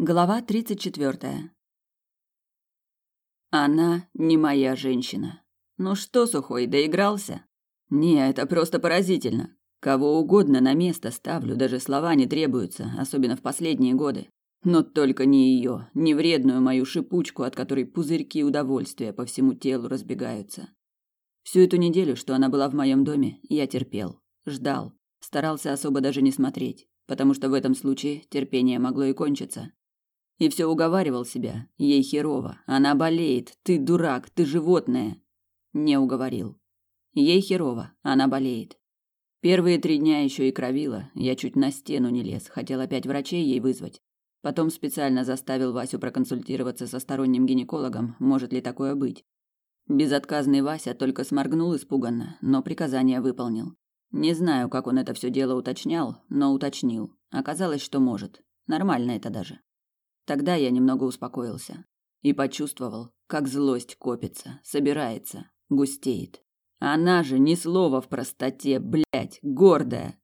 Глава тридцать четвертая. Она не моя женщина. Ну что, сухой, доигрался? Не, это просто поразительно. Кого угодно на место ставлю, даже слова не требуются, особенно в последние годы. Но только не ее, не вредную мою шипучку, от которой пузырьки удовольствия по всему телу разбегаются. Всю эту неделю, что она была в моем доме, я терпел, ждал, старался особо даже не смотреть, потому что в этом случае терпение могло и кончиться. И все уговаривал себя. Ей херово. Она болеет. Ты дурак. Ты животное. Не уговорил. Ей херово. Она болеет. Первые три дня еще и кровила. Я чуть на стену не лез. Хотел опять врачей ей вызвать. Потом специально заставил Васю проконсультироваться со сторонним гинекологом, может ли такое быть. Безотказный Вася только сморгнул испуганно, но приказание выполнил. Не знаю, как он это все дело уточнял, но уточнил. Оказалось, что может. Нормально это даже. Тогда я немного успокоился и почувствовал, как злость копится, собирается, густеет. Она же ни слова в простоте, блядь, гордая.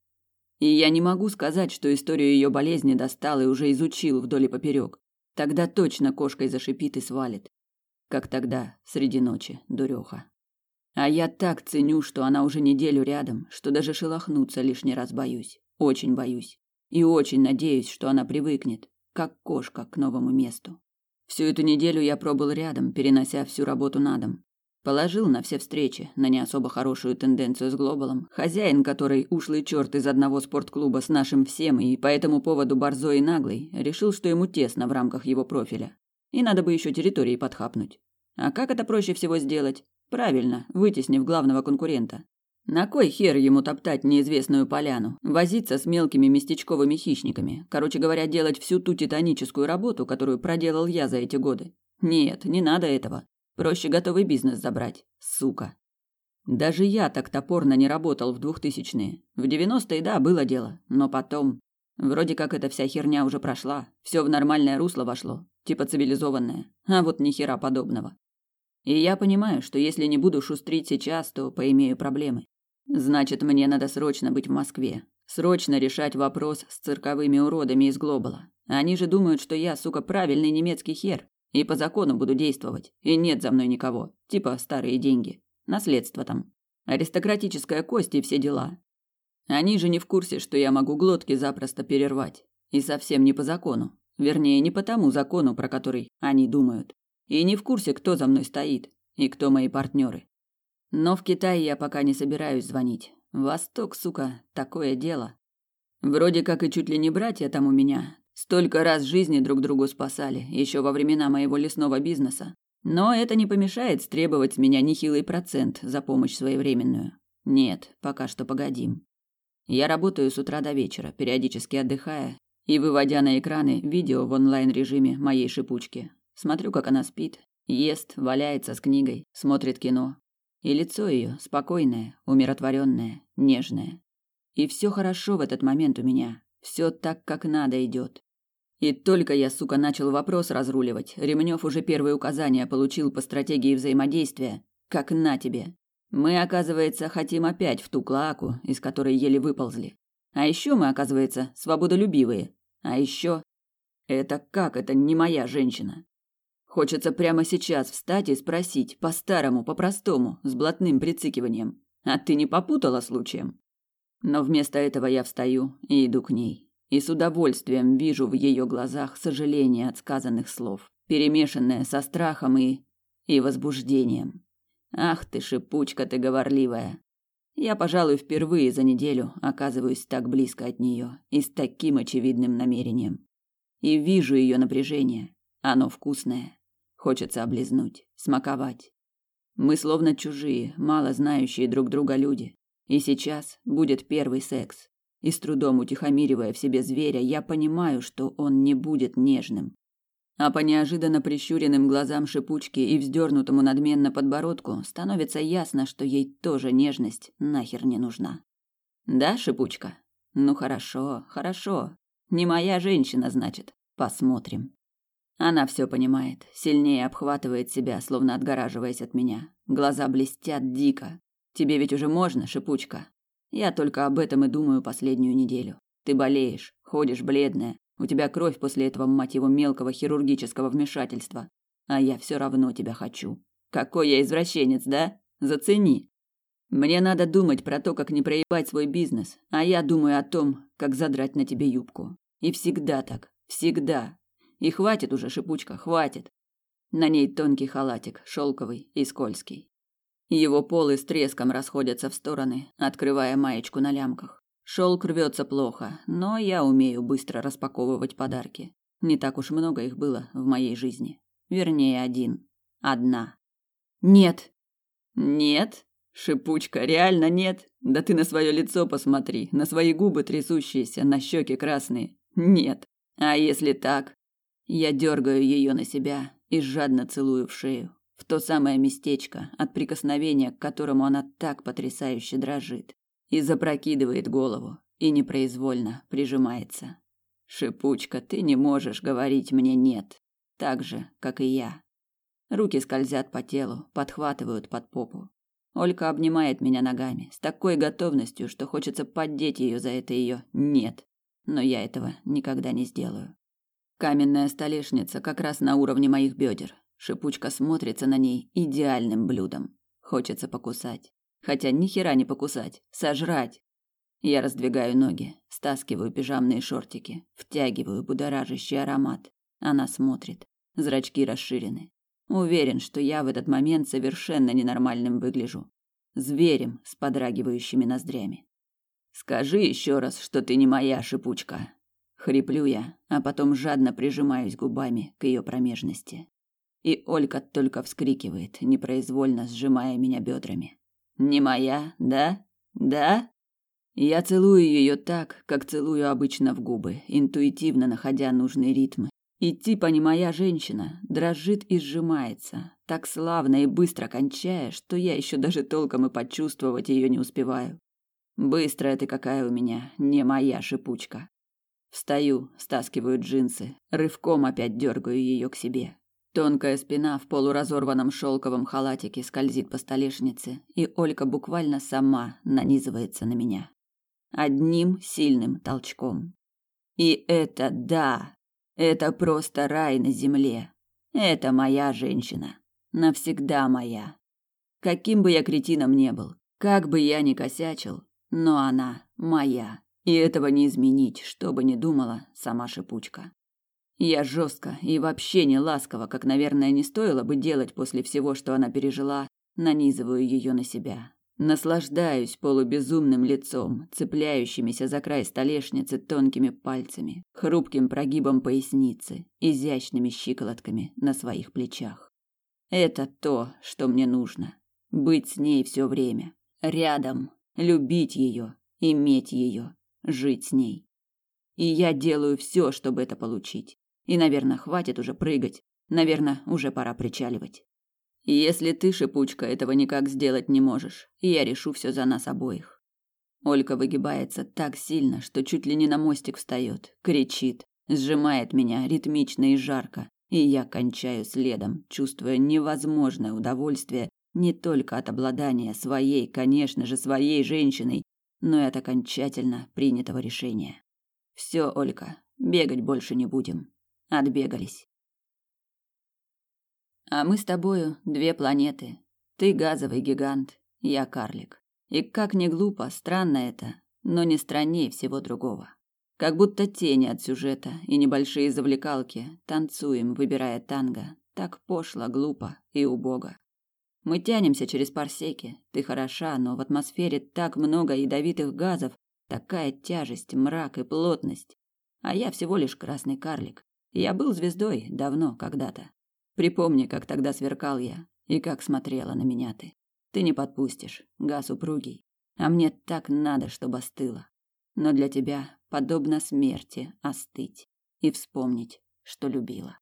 И я не могу сказать, что историю ее болезни достал и уже изучил вдоль и поперек. Тогда точно кошкой зашипит и свалит. Как тогда, среди ночи, дуреха. А я так ценю, что она уже неделю рядом, что даже шелохнуться лишний раз боюсь. Очень боюсь. И очень надеюсь, что она привыкнет, как кошка к новому месту. Всю эту неделю я пробыл рядом, перенося всю работу на дом. Положил на все встречи, на не особо хорошую тенденцию с Глобалом, хозяин который ушлый черт из одного спортклуба с нашим всем и по этому поводу борзой и наглый, решил, что ему тесно в рамках его профиля. И надо бы еще территории подхапнуть. А как это проще всего сделать? Правильно, вытеснив главного конкурента. На кой хер ему топтать неизвестную поляну, возиться с мелкими местечковыми хищниками, короче говоря, делать всю ту титаническую работу, которую проделал я за эти годы? Нет, не надо этого. Проще готовый бизнес забрать, сука. Даже я так топорно не работал в двухтысячные. В девяностые, да, было дело, но потом... Вроде как эта вся херня уже прошла, все в нормальное русло вошло, типа цивилизованное, а вот ни хера подобного. И я понимаю, что если не буду шустрить сейчас, то поимею проблемы. Значит, мне надо срочно быть в Москве. Срочно решать вопрос с цирковыми уродами из Глобала. Они же думают, что я, сука, правильный немецкий хер. И по закону буду действовать. И нет за мной никого. Типа старые деньги. Наследство там. Аристократическая кость и все дела. Они же не в курсе, что я могу глотки запросто перервать. И совсем не по закону. Вернее, не по тому закону, про который они думают. И не в курсе, кто за мной стоит. И кто мои партнеры. Но в Китае я пока не собираюсь звонить. Восток, сука, такое дело. Вроде как и чуть ли не братья там у меня. Столько раз жизни друг другу спасали, еще во времена моего лесного бизнеса. Но это не помешает требовать с меня нехилый процент за помощь своевременную. Нет, пока что погодим. Я работаю с утра до вечера, периодически отдыхая и выводя на экраны видео в онлайн-режиме моей шипучки. Смотрю, как она спит, ест, валяется с книгой, смотрит кино, и лицо ее спокойное, умиротворенное, нежное. И все хорошо в этот момент у меня. Все так, как надо идет. И только я, сука, начал вопрос разруливать, Ремнев уже первые указания получил по стратегии взаимодействия. Как на тебе. Мы, оказывается, хотим опять в ту клаку, из которой еле выползли. А еще мы, оказывается, свободолюбивые. А еще... Это как это не моя женщина? Хочется прямо сейчас встать и спросить, по-старому, по-простому, с блатным прицикиванием. А ты не попутала случаем? Но вместо этого я встаю и иду к ней. И с удовольствием вижу в ее глазах сожаление от сказанных слов, перемешанное со страхом и... и возбуждением. Ах ты, шипучка ты говорливая. Я, пожалуй, впервые за неделю оказываюсь так близко от нее и с таким очевидным намерением. И вижу ее напряжение. Оно вкусное, Хочется облизнуть, смаковать. Мы словно чужие, мало знающие друг друга люди. И сейчас будет первый секс. И с трудом утихомиривая в себе зверя, я понимаю, что он не будет нежным. А по неожиданно прищуренным глазам шипучки и вздернутому надменно подбородку становится ясно, что ей тоже нежность нахер не нужна. Да, шипучка? Ну хорошо, хорошо. Не моя женщина, значит. Посмотрим. Она все понимает, сильнее обхватывает себя, словно отгораживаясь от меня. Глаза блестят дико. Тебе ведь уже можно, шипучка. Я только об этом и думаю последнюю неделю. Ты болеешь, ходишь бледная, У тебя кровь после этого, мать его, мелкого хирургического вмешательства. А я все равно тебя хочу. Какой я извращенец, да? Зацени. Мне надо думать про то, как не проебать свой бизнес, а я думаю о том, как задрать на тебе юбку. И всегда так, всегда. И хватит уже, шипучка, хватит. На ней тонкий халатик, шелковый и скользкий. Его полы с треском расходятся в стороны, открывая маечку на лямках. Шелк рвется плохо, но я умею быстро распаковывать подарки. Не так уж много их было в моей жизни. Вернее, один. Одна. Нет. Нет? Шипучка, реально нет? Да ты на свое лицо посмотри, на свои губы трясущиеся, на щеки красные. Нет. А если так? Я дергаю ее на себя и жадно целую в шею, в то самое местечко, от прикосновения к которому она так потрясающе дрожит и запрокидывает голову, и непроизвольно прижимается. Шипучка, ты не можешь говорить мне нет, так же, как и я. Руки скользят по телу, подхватывают под попу. Олька обнимает меня ногами с такой готовностью, что хочется поддеть ее за это ее нет. Но я этого никогда не сделаю. Каменная столешница как раз на уровне моих бедер. Шипучка смотрится на ней идеальным блюдом. Хочется покусать. Хотя ни хера не покусать, сожрать. Я раздвигаю ноги, стаскиваю пижамные шортики, втягиваю будоражащий аромат. Она смотрит. Зрачки расширены. Уверен, что я в этот момент совершенно ненормальным выгляжу. Зверем с подрагивающими ноздрями. Скажи еще раз, что ты не моя шипучка. Хриплю я, а потом жадно прижимаюсь губами к ее промежности. И Олька только вскрикивает, непроизвольно сжимая меня бедрами. Не моя, да? Да? Я целую ее так, как целую обычно в губы, интуитивно находя нужные ритмы. И типа не моя женщина, дрожит и сжимается, так славно и быстро кончая, что я еще даже толком и почувствовать ее не успеваю. Быстрая ты какая у меня, не моя шипучка. Встаю, стаскиваю джинсы, рывком опять дергаю ее к себе. Тонкая спина в полуразорванном шелковом халатике скользит по столешнице, и Олька буквально сама нанизывается на меня. Одним сильным толчком. И это да, это просто рай на земле. Это моя женщина. Навсегда моя. Каким бы я кретином не был, как бы я ни косячил, но она моя. И этого не изменить, что бы ни думала сама шипучка. Я жестко и вообще не ласково, как, наверное, не стоило бы делать после всего, что она пережила, нанизываю ее на себя. Наслаждаюсь полубезумным лицом, цепляющимися за край столешницы тонкими пальцами, хрупким прогибом поясницы, изящными щиколотками на своих плечах. Это то, что мне нужно. Быть с ней все время, рядом, любить ее, иметь ее, жить с ней. И я делаю все, чтобы это получить. И, наверное, хватит уже прыгать. Наверное, уже пора причаливать. Если ты, шипучка, этого никак сделать не можешь, я решу все за нас обоих. Олька выгибается так сильно, что чуть ли не на мостик встает, кричит, сжимает меня ритмично и жарко, и я кончаю следом, чувствуя невозможное удовольствие не только от обладания своей, конечно же, своей женщиной, но от окончательно принятого решения. Все, Олька, бегать больше не будем. Отбегались. А мы с тобою две планеты. Ты газовый гигант, я карлик. И как ни глупо, странно это, но не страннее всего другого. Как будто тени от сюжета и небольшие завлекалки танцуем, выбирая танго. Так пошло, глупо и убого. Мы тянемся через парсеки. Ты хороша, но в атмосфере так много ядовитых газов, такая тяжесть, мрак и плотность. А я всего лишь красный карлик. Я был звездой давно, когда-то. Припомни, как тогда сверкал я и как смотрела на меня ты. Ты не подпустишь, газ упругий. А мне так надо, чтобы остыло. Но для тебя подобно смерти остыть и вспомнить, что любила.